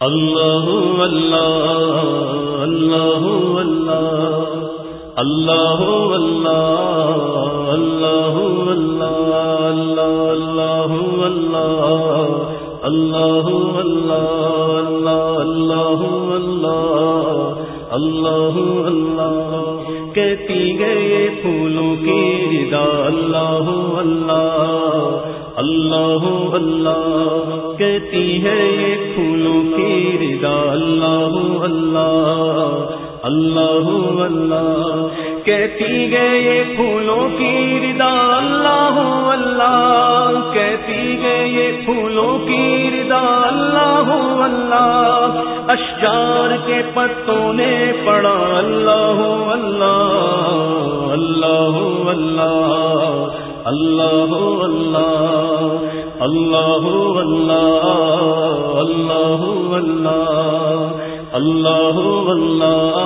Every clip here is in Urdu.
اللہ اللہ اللہ اللہ اللہ اللہ اللہ اللہ اللہ اللہ اللہ اللہ اللہ اللہ کہتی گئے پھولوں کی ردا اللہ اللہ اللہ اللہ کہتی ہے یہ اللہ اللہ اللہ. کہتی گئے پھولوں کی ردا، اللہ اللہ. کہتی گئے پھولوں کی ردا، اللہ اللہ. اشجار کے پتوں نے پڑا، اللہ اللہ. اللہ اللہ. اللہ اللہ. اللہ اللہ. اللہ. اللہ اللہ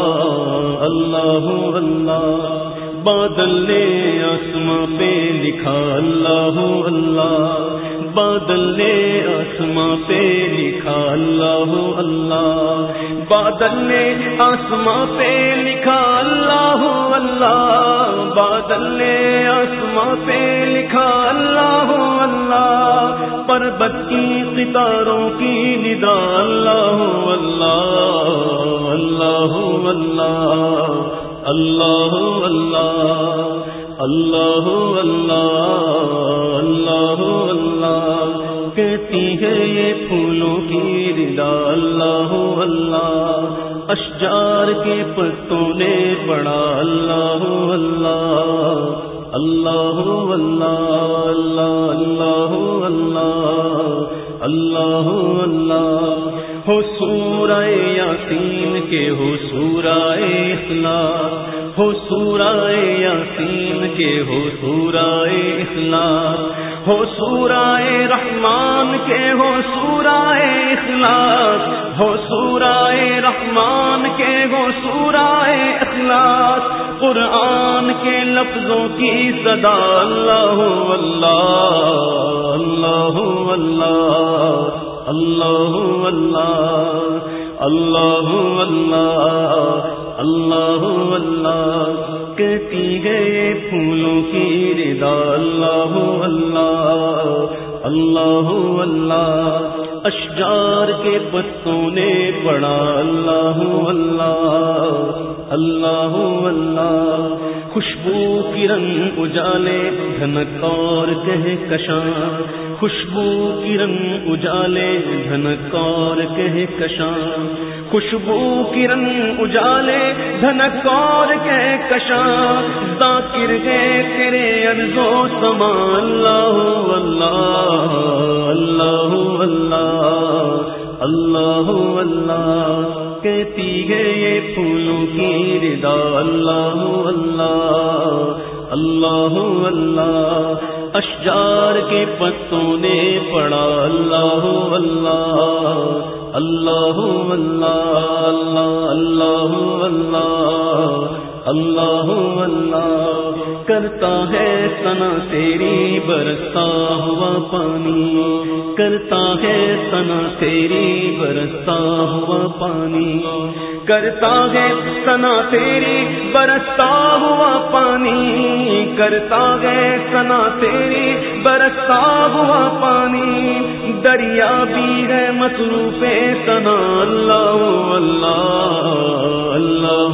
اللہ اللہ بادل نے آسماں پہ لکھا، اللہ اللہ بادل نے آسماں پہ لکھا، اللہ اللہ بادل نے آسماں پہ لکھا، اللہ اللہ بادل نے آسماں پہ لکھا، اللہ اللہ پر بچی ستاروں کی ندا، اللہ اللہ اللہ اللہ اللہ اللہ اللہ اللہ اللہ کہتی ہے یہ پھولوں کی ردا اللہ اللہ اشجار کے پتوں نے پڑا اللہ اللہ اللہ اللہ اللہ اللہ اللہ اللہ ہو سورہ یاسین کے ہو سورہ اخلاص ہو سورہ یاسین کے ہو سورہ اخلاص، ہو سورہ رحمان کے ہو سورہ اخلاص، ہو سورہ رحمان کے ہو سورہ اخلاص۔ قرآن کے لفظوں کی صدا اللہ اللہ اللہ اللہ اللہ اللہ اللہ اللہ اللہ اللہ کہتی گئے پھولوں کی ردا اللہ اللہ اللہ اللہ اشجار کے پتوں نے پڑا اللہ اللہ اللہ اللہ خوشبو کی رنگ اجالے دھنک اور کہ کشاں خوشبو کی رنگ اجالے دھنک اور کہ کشاں خوشبو کی رنگ اجالے، دھنک اور کہ کشاں، ذاکر گئے تیرے ارزو سما اللہ اللہ اللہ اللہ اللہ اللہ کہتی ہے یہ پھولوں کی ردا۔ اللہ اللہ اللہ اللہ اشجار کے پتوں نے پڑا اللہ اللہ اللہ اللہ اللہ اللہ اللہ اللہ کرتا ہے سنا تیری برستا ہوا پانی کرتا ہے سنا تیری برستا ہوا پانی کرتا ہے سنا تیری برستا ہوا پانی کرتا ہے سنا تیری برستا ہوا پانی دریا بھی ہے مصروف سنا اللہ اللہ